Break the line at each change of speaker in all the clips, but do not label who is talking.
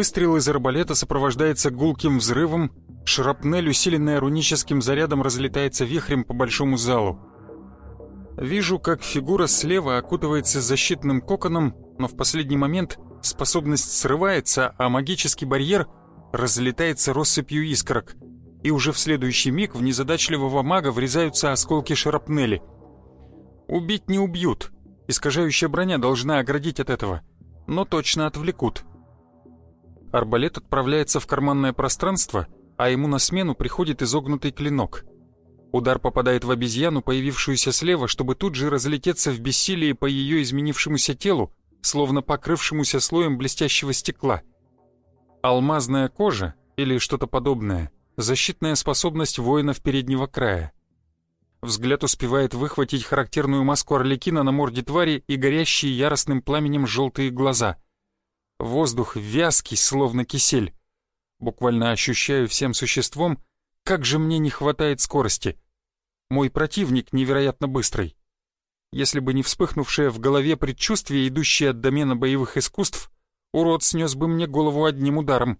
Выстрел из арбалета сопровождается гулким взрывом, шрапнель, усиленная руническим зарядом, разлетается вихрем по большому залу. Вижу, как фигура слева окутывается защитным коконом, но в последний момент способность срывается, а магический барьер разлетается россыпью искорок, и уже в следующий миг в незадачливого мага врезаются осколки шрапнели. Убить не убьют, искажающая броня должна оградить от этого, но точно отвлекут. Арбалет отправляется в карманное пространство, а ему на смену приходит изогнутый клинок. Удар попадает в обезьяну, появившуюся слева, чтобы тут же разлететься в бессилии по ее изменившемуся телу, словно покрывшемуся слоем блестящего стекла. Алмазная кожа или что-то подобное — защитная способность воинов переднего края. Взгляд успевает выхватить характерную маску орликина на морде твари и горящие яростным пламенем желтые глаза — Воздух вязкий, словно кисель. Буквально ощущаю всем существом, как же мне не хватает скорости. Мой противник невероятно быстрый. Если бы не вспыхнувшее в голове предчувствие, идущее от домена боевых искусств, урод снес бы мне голову одним ударом.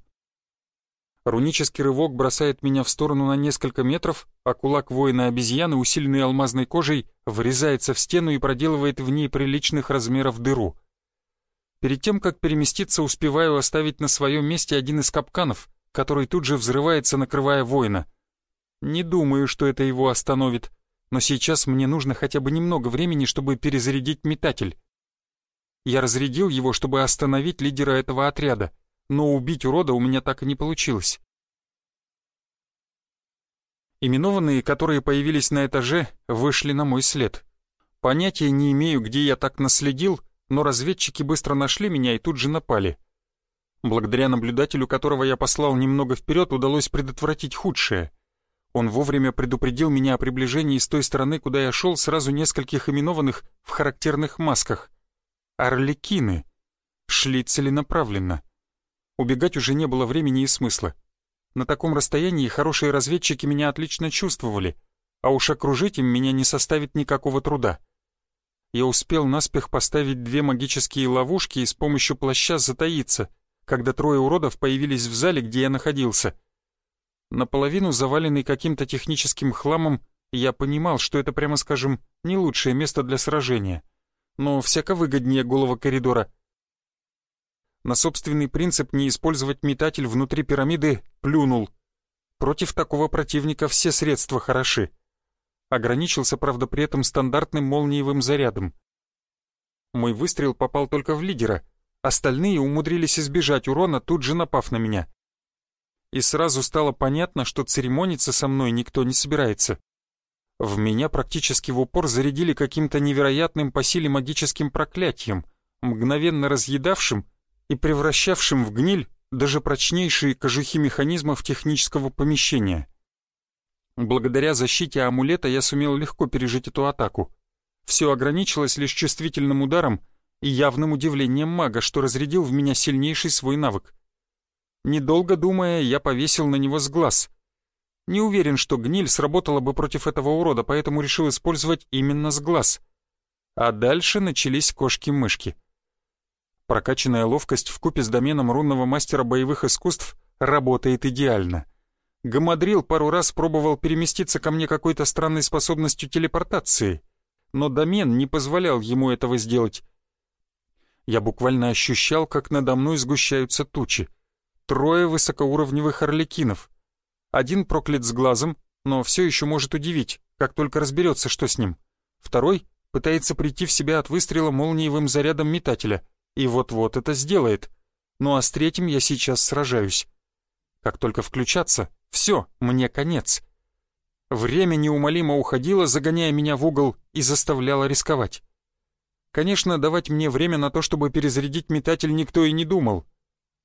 Рунический рывок бросает меня в сторону на несколько метров, а кулак воина-обезьяны, усиленный алмазной кожей, врезается в стену и проделывает в ней приличных размеров дыру — Перед тем, как переместиться, успеваю оставить на своем месте один из капканов, который тут же взрывается, накрывая воина. Не думаю, что это его остановит, но сейчас мне нужно хотя бы немного времени, чтобы перезарядить метатель. Я разрядил его, чтобы остановить лидера этого отряда, но убить урода у меня так и не получилось. Именованные, которые появились на этаже, вышли на мой след. Понятия не имею, где я так наследил, но разведчики быстро нашли меня и тут же напали. Благодаря наблюдателю, которого я послал немного вперед, удалось предотвратить худшее. Он вовремя предупредил меня о приближении с той стороны, куда я шел, сразу нескольких именованных в характерных масках. Орликины. Шли целенаправленно. Убегать уже не было времени и смысла. На таком расстоянии хорошие разведчики меня отлично чувствовали, а уж окружить им меня не составит никакого труда я успел наспех поставить две магические ловушки и с помощью плаща затаиться, когда трое уродов появились в зале, где я находился. Наполовину заваленный каким-то техническим хламом, я понимал, что это, прямо скажем, не лучшее место для сражения, но всяко выгоднее голого коридора. На собственный принцип не использовать метатель внутри пирамиды плюнул. Против такого противника все средства хороши. Ограничился, правда, при этом стандартным молниевым зарядом. Мой выстрел попал только в лидера, остальные умудрились избежать урона, тут же напав на меня. И сразу стало понятно, что церемониться со мной никто не собирается. В меня практически в упор зарядили каким-то невероятным по силе магическим проклятием, мгновенно разъедавшим и превращавшим в гниль даже прочнейшие кожухи механизмов технического помещения. Благодаря защите амулета я сумел легко пережить эту атаку. Все ограничилось лишь чувствительным ударом и явным удивлением мага, что разрядил в меня сильнейший свой навык. Недолго думая, я повесил на него сглаз. Не уверен, что гниль сработала бы против этого урода, поэтому решил использовать именно сглаз. А дальше начались кошки-мышки. Прокачанная ловкость в купе с доменом рунного мастера боевых искусств работает идеально. Гамадрил пару раз пробовал переместиться ко мне какой-то странной способностью телепортации, но домен не позволял ему этого сделать. Я буквально ощущал, как надо мной сгущаются тучи. Трое высокоуровневых орликинов. Один проклят с глазом, но все еще может удивить, как только разберется, что с ним. Второй пытается прийти в себя от выстрела молниевым зарядом метателя, и вот-вот это сделает. Ну а с третьим я сейчас сражаюсь. Как только включаться, все, мне конец. Время неумолимо уходило, загоняя меня в угол и заставляло рисковать. Конечно, давать мне время на то, чтобы перезарядить метатель, никто и не думал.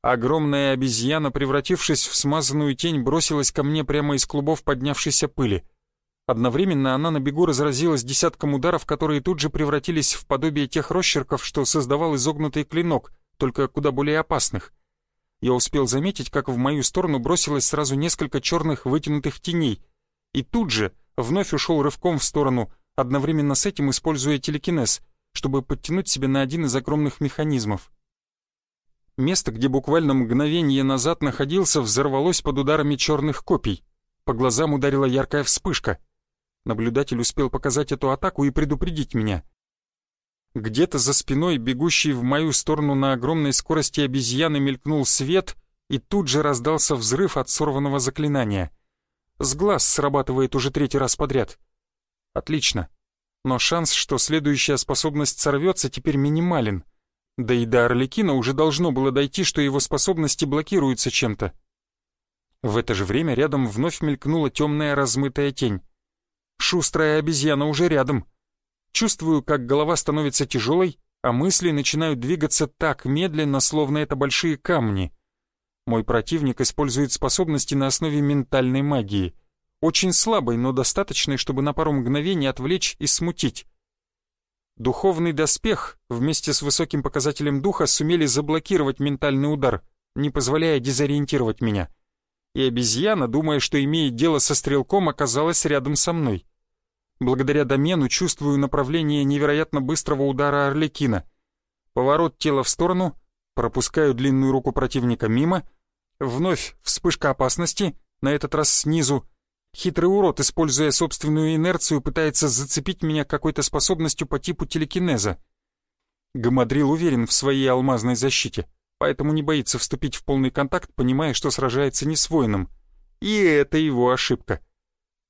Огромная обезьяна, превратившись в смазанную тень, бросилась ко мне прямо из клубов поднявшейся пыли. Одновременно она на бегу разразилась десятком ударов, которые тут же превратились в подобие тех росчерков, что создавал изогнутый клинок, только куда более опасных. Я успел заметить, как в мою сторону бросилось сразу несколько черных вытянутых теней, и тут же вновь ушел рывком в сторону, одновременно с этим используя телекинез, чтобы подтянуть себя на один из огромных механизмов. Место, где буквально мгновение назад находился, взорвалось под ударами черных копий. По глазам ударила яркая вспышка — Наблюдатель успел показать эту атаку и предупредить меня. Где-то за спиной, бегущей в мою сторону на огромной скорости обезьяны, мелькнул свет, и тут же раздался взрыв от сорванного заклинания. С глаз срабатывает уже третий раз подряд. Отлично. Но шанс, что следующая способность сорвется, теперь минимален. Да и до Орликина уже должно было дойти, что его способности блокируются чем-то. В это же время рядом вновь мелькнула темная размытая тень. Шустрая обезьяна уже рядом. Чувствую, как голова становится тяжелой, а мысли начинают двигаться так медленно, словно это большие камни. Мой противник использует способности на основе ментальной магии. Очень слабой, но достаточной, чтобы на пару мгновений отвлечь и смутить. Духовный доспех вместе с высоким показателем духа сумели заблокировать ментальный удар, не позволяя дезориентировать меня и обезьяна, думая, что имеет дело со стрелком, оказалась рядом со мной. Благодаря домену чувствую направление невероятно быстрого удара Орликина. Поворот тела в сторону, пропускаю длинную руку противника мимо, вновь вспышка опасности, на этот раз снизу. Хитрый урод, используя собственную инерцию, пытается зацепить меня какой-то способностью по типу телекинеза. Гамадрил уверен в своей алмазной защите поэтому не боится вступить в полный контакт, понимая, что сражается не с воином. И это его ошибка.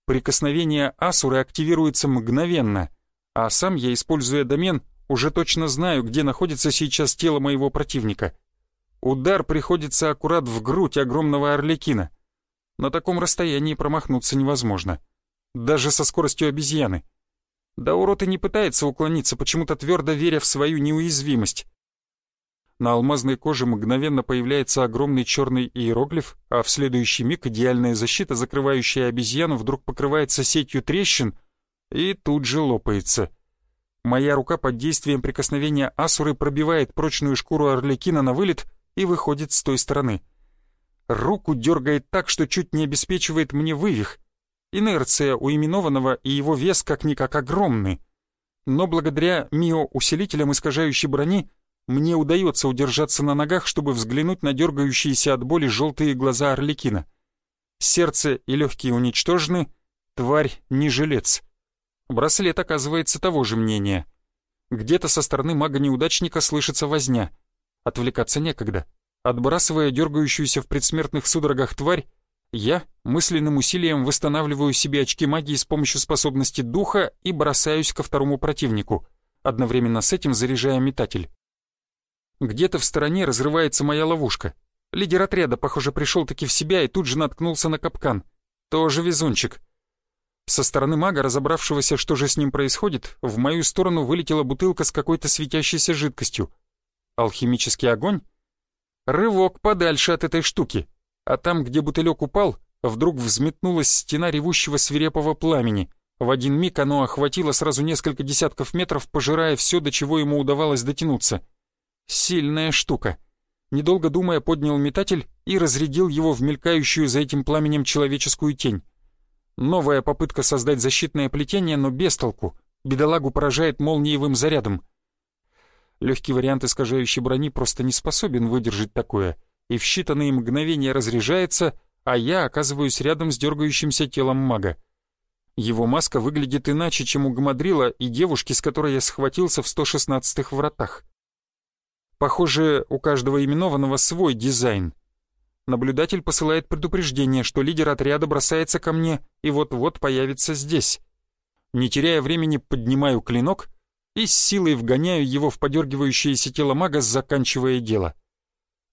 Прикосновение Асуры активируется мгновенно, а сам я, используя домен, уже точно знаю, где находится сейчас тело моего противника. Удар приходится аккурат в грудь огромного орликина. На таком расстоянии промахнуться невозможно. Даже со скоростью обезьяны. Да урод и не пытается уклониться, почему-то твердо веря в свою неуязвимость. На алмазной коже мгновенно появляется огромный черный иероглиф, а в следующий миг идеальная защита, закрывающая обезьяну, вдруг покрывается сетью трещин и тут же лопается. Моя рука под действием прикосновения Асуры пробивает прочную шкуру Орликина на вылет и выходит с той стороны. Руку дергает так, что чуть не обеспечивает мне вывих. Инерция у именованного и его вес как-никак огромны. Но благодаря мио-усилителям искажающей брони мне удается удержаться на ногах, чтобы взглянуть на дергающиеся от боли желтые глаза Орликина. Сердце и легкие уничтожены, тварь не жилец. Браслет оказывается того же мнения. Где-то со стороны мага-неудачника слышится возня. Отвлекаться некогда. Отбрасывая дергающуюся в предсмертных судорогах тварь, я мысленным усилием восстанавливаю себе очки магии с помощью способности духа и бросаюсь ко второму противнику, одновременно с этим заряжая метатель. Где-то в стороне разрывается моя ловушка. Лидер отряда, похоже, пришел-таки в себя и тут же наткнулся на капкан. Тоже везунчик. Со стороны мага, разобравшегося, что же с ним происходит, в мою сторону вылетела бутылка с какой-то светящейся жидкостью. Алхимический огонь? Рывок подальше от этой штуки. А там, где бутылек упал, вдруг взметнулась стена ревущего свирепого пламени. В один миг оно охватило сразу несколько десятков метров, пожирая все, до чего ему удавалось дотянуться. Сильная штука. Недолго думая, поднял метатель и разрядил его в мелькающую за этим пламенем человеческую тень. Новая попытка создать защитное плетение, но без толку. Бедолагу поражает молниевым зарядом. Легкий вариант искажающей брони просто не способен выдержать такое, и в считанные мгновения разряжается, а я оказываюсь рядом с дергающимся телом мага. Его маска выглядит иначе, чем у Гамадрила и девушки, с которой я схватился в 116-х вратах. Похоже, у каждого именованного свой дизайн. Наблюдатель посылает предупреждение, что лидер отряда бросается ко мне и вот-вот появится здесь. Не теряя времени, поднимаю клинок и с силой вгоняю его в подергивающееся тело мага, заканчивая дело.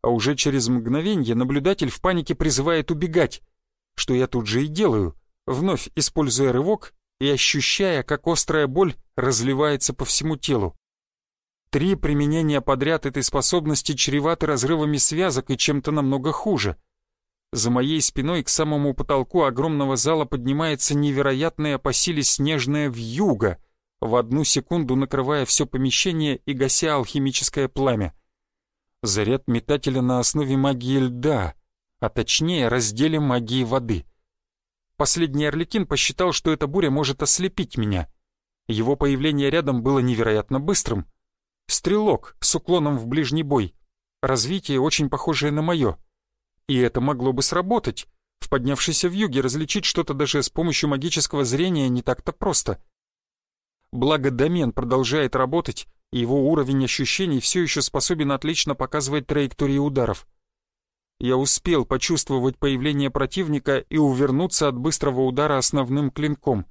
А уже через мгновенье наблюдатель в панике призывает убегать, что я тут же и делаю, вновь используя рывок и ощущая, как острая боль разливается по всему телу. Три применения подряд этой способности чреваты разрывами связок и чем-то намного хуже. За моей спиной к самому потолку огромного зала поднимается невероятная по силе снежная вьюга, в одну секунду накрывая все помещение и гася алхимическое пламя. Заряд метателя на основе магии льда, а точнее разделе магии воды. Последний Орликин посчитал, что эта буря может ослепить меня. Его появление рядом было невероятно быстрым — Стрелок с уклоном в ближний бой. Развитие очень похожее на мое. И это могло бы сработать. В поднявшейся вьюге различить что-то даже с помощью магического зрения не так-то просто. Благо домен продолжает работать, и его уровень ощущений все еще способен отлично показывать траектории ударов. Я успел почувствовать появление противника и увернуться от быстрого удара основным клинком,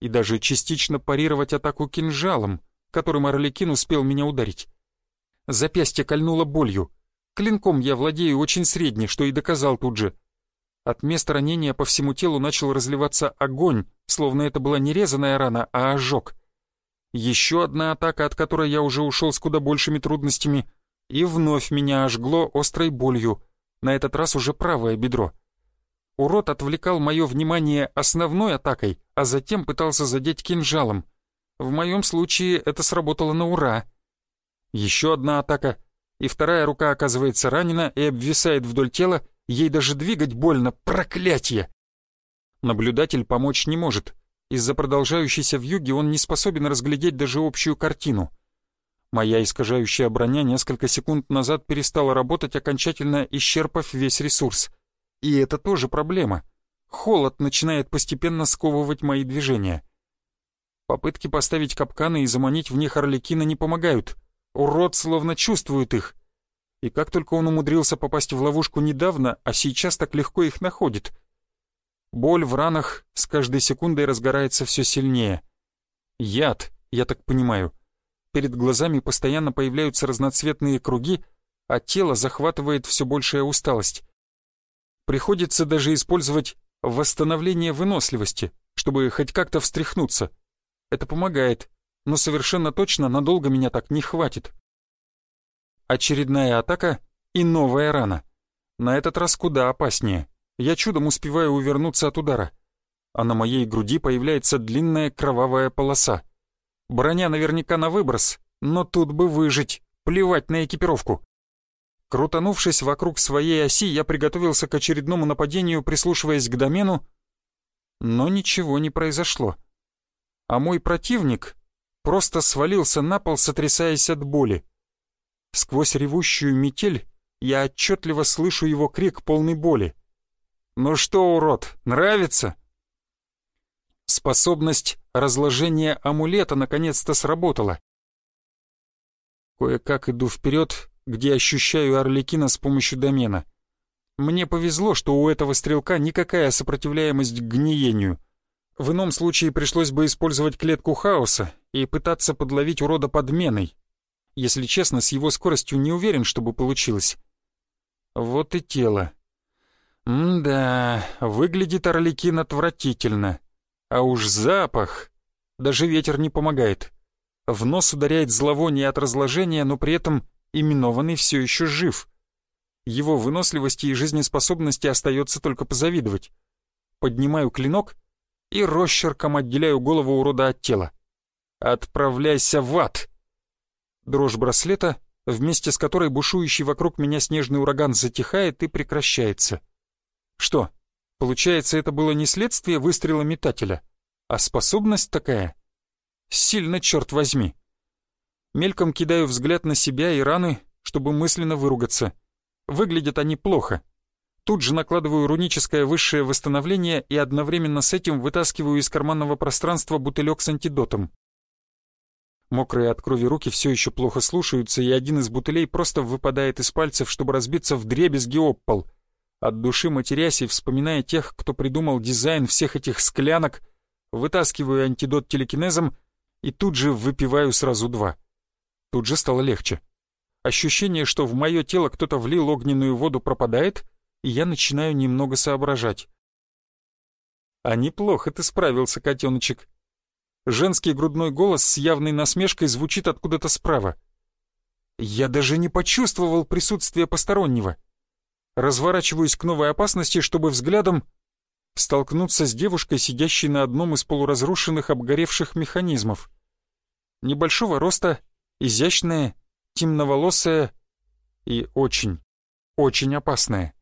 и даже частично парировать атаку кинжалом — которым Орликин успел меня ударить. Запястье кольнуло болью. Клинком я владею очень средне, что и доказал тут же. От места ранения по всему телу начал разливаться огонь, словно это была не резаная рана, а ожог. Еще одна атака, от которой я уже ушел с куда большими трудностями, и вновь меня ожгло острой болью, на этот раз уже правое бедро. Урод отвлекал мое внимание основной атакой, а затем пытался задеть кинжалом — в моем случае это сработало на ура. Еще одна атака, и вторая рука оказывается ранена и обвисает вдоль тела, ей даже двигать больно, проклятие! Наблюдатель помочь не может. Из-за продолжающейся вьюги он не способен разглядеть даже общую картину. Моя искажающая броня несколько секунд назад перестала работать, окончательно исчерпав весь ресурс. И это тоже проблема. Холод начинает постепенно сковывать мои движения. Попытки поставить капканы и заманить в них Орликина не помогают. Урод словно чувствует их. И как только он умудрился попасть в ловушку недавно, а сейчас так легко их находит. Боль в ранах с каждой секундой разгорается все сильнее. Яд, я так понимаю. Перед глазами постоянно появляются разноцветные круги, а тело захватывает все большая усталость. Приходится даже использовать восстановление выносливости, чтобы хоть как-то встряхнуться. Это помогает, но совершенно точно надолго меня так не хватит. Очередная атака и новая рана. На этот раз куда опаснее. Я чудом успеваю увернуться от удара. А на моей груди появляется длинная кровавая полоса. Броня наверняка на выброс, но тут бы выжить, плевать на экипировку. Крутанувшись вокруг своей оси, я приготовился к очередному нападению, прислушиваясь к домену, но ничего не произошло а мой противник просто свалился на пол, сотрясаясь от боли. Сквозь ревущую метель я отчетливо слышу его крик полной боли. «Ну что, урод, нравится?» Способность разложения амулета наконец-то сработала. Кое-как иду вперед, где ощущаю Орликина с помощью домена. Мне повезло, что у этого стрелка никакая сопротивляемость к гниению — в ином случае пришлось бы использовать клетку хаоса и пытаться подловить урода подменой. Если честно, с его скоростью не уверен, чтобы получилось. Вот и тело. М-да, выглядит Орликин отвратительно. А уж запах. Даже ветер не помогает. В нос ударяет зловоние от разложения, но при этом именованный все еще жив. Его выносливости и жизнеспособности остается только позавидовать. Поднимаю клинок — и росчерком отделяю голову урода от тела. «Отправляйся в ад!» Дрожь браслета, вместе с которой бушующий вокруг меня снежный ураган затихает и прекращается. Что, получается, это было не следствие выстрела метателя, а способность такая? Сильно, черт возьми. Мельком кидаю взгляд на себя и раны, чтобы мысленно выругаться. Выглядят они плохо, Тут же накладываю руническое высшее восстановление и одновременно с этим вытаскиваю из карманного пространства бутылек с антидотом. Мокрые от крови руки все еще плохо слушаются, и один из бутылей просто выпадает из пальцев, чтобы разбиться в дребезги об пол. От души матерясь и вспоминая тех, кто придумал дизайн всех этих склянок, вытаскиваю антидот телекинезом и тут же выпиваю сразу два. Тут же стало легче. Ощущение, что в мое тело кто-то влил огненную воду, пропадает — я начинаю немного соображать. «А неплохо ты справился, котеночек». Женский грудной голос с явной насмешкой звучит откуда-то справа. Я даже не почувствовал присутствия постороннего. Разворачиваюсь к новой опасности, чтобы взглядом столкнуться с девушкой, сидящей на одном из полуразрушенных обгоревших механизмов. Небольшого роста, изящная, темноволосая и очень, очень опасная.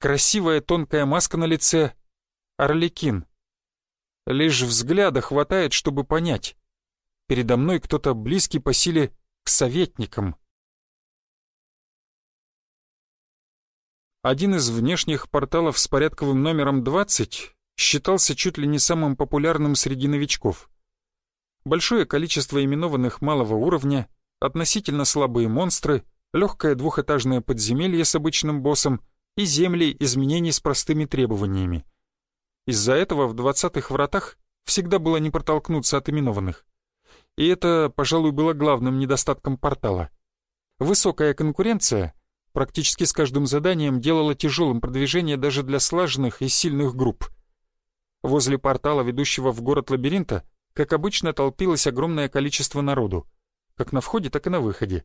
Красивая тонкая маска на лице — Орликин. Лишь взгляда хватает, чтобы понять. Передо мной кто-то близкий по силе к советникам. Один из внешних порталов с порядковым номером 20 считался чуть ли не самым популярным среди новичков. Большое количество именованных малого уровня, относительно слабые монстры, легкое двухэтажное подземелье с обычным боссом и земли изменений с простыми требованиями. Из-за этого в двадцатых вратах всегда было не протолкнуться от именованных. И это, пожалуй, было главным недостатком портала. Высокая конкуренция практически с каждым заданием делала тяжелым продвижение даже для слаженных и сильных групп. Возле портала, ведущего в город лабиринта, как обычно, толпилось огромное количество народу, как на входе, так и на выходе.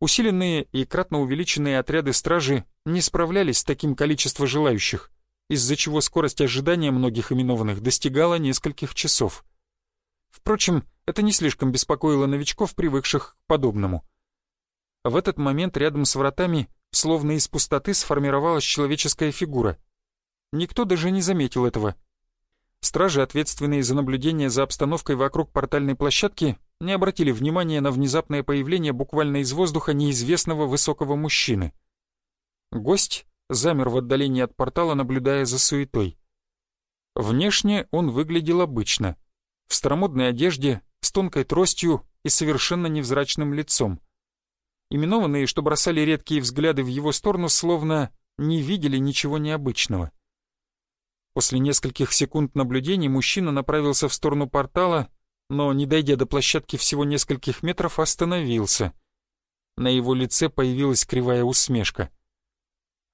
Усиленные и кратно увеличенные отряды стражи не справлялись с таким количеством желающих, из-за чего скорость ожидания многих именованных достигала нескольких часов. Впрочем, это не слишком беспокоило новичков, привыкших к подобному. В этот момент рядом с вратами, словно из пустоты, сформировалась человеческая фигура. Никто даже не заметил этого. Стражи, ответственные за наблюдение за обстановкой вокруг портальной площадки, не обратили внимания на внезапное появление буквально из воздуха неизвестного высокого мужчины. Гость замер в отдалении от портала, наблюдая за суетой. Внешне он выглядел обычно, в старомодной одежде, с тонкой тростью и совершенно невзрачным лицом. Именованные, что бросали редкие взгляды в его сторону, словно не видели ничего необычного. После нескольких секунд наблюдений мужчина направился в сторону портала, но, не дойдя до площадки всего нескольких метров, остановился. На его лице появилась кривая усмешка.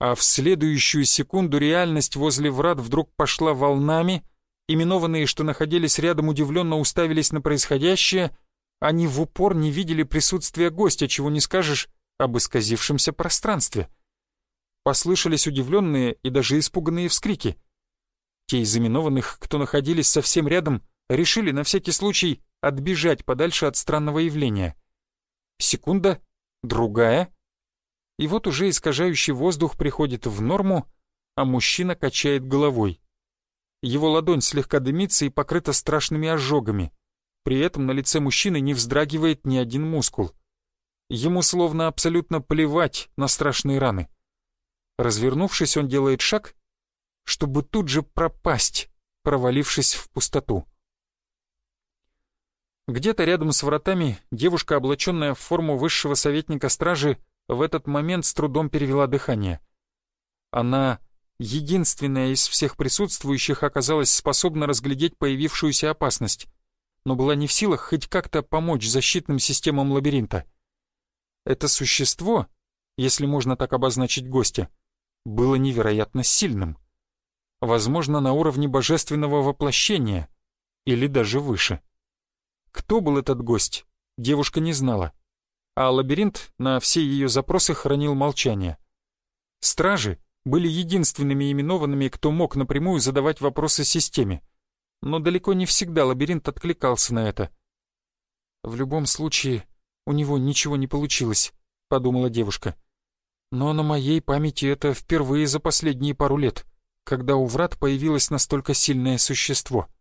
А в следующую секунду реальность возле врат вдруг пошла волнами, именованные, что находились рядом, удивленно уставились на происходящее, они в упор не видели присутствия гостя, чего не скажешь об исказившемся пространстве. Послышались удивленные и даже испуганные вскрики — те из именованных, кто находились совсем рядом, решили на всякий случай отбежать подальше от странного явления. Секунда, другая, и вот уже искажающий воздух приходит в норму, а мужчина качает головой. Его ладонь слегка дымится и покрыта страшными ожогами. При этом на лице мужчины не вздрагивает ни один мускул. Ему словно абсолютно плевать на страшные раны. Развернувшись, он делает шаг чтобы тут же пропасть, провалившись в пустоту. Где-то рядом с вратами девушка, облаченная в форму высшего советника стражи, в этот момент с трудом перевела дыхание. Она, единственная из всех присутствующих, оказалась способна разглядеть появившуюся опасность, но была не в силах хоть как-то помочь защитным системам лабиринта. Это существо, если можно так обозначить гостя, было невероятно сильным возможно, на уровне божественного воплощения или даже выше. Кто был этот гость, девушка не знала, а лабиринт на все ее запросы хранил молчание. Стражи были единственными именованными, кто мог напрямую задавать вопросы системе, но далеко не всегда лабиринт откликался на это. «В любом случае, у него ничего не получилось», — подумала девушка. «Но на моей памяти это впервые за последние пару лет» когда у врат появилось настолько сильное существо —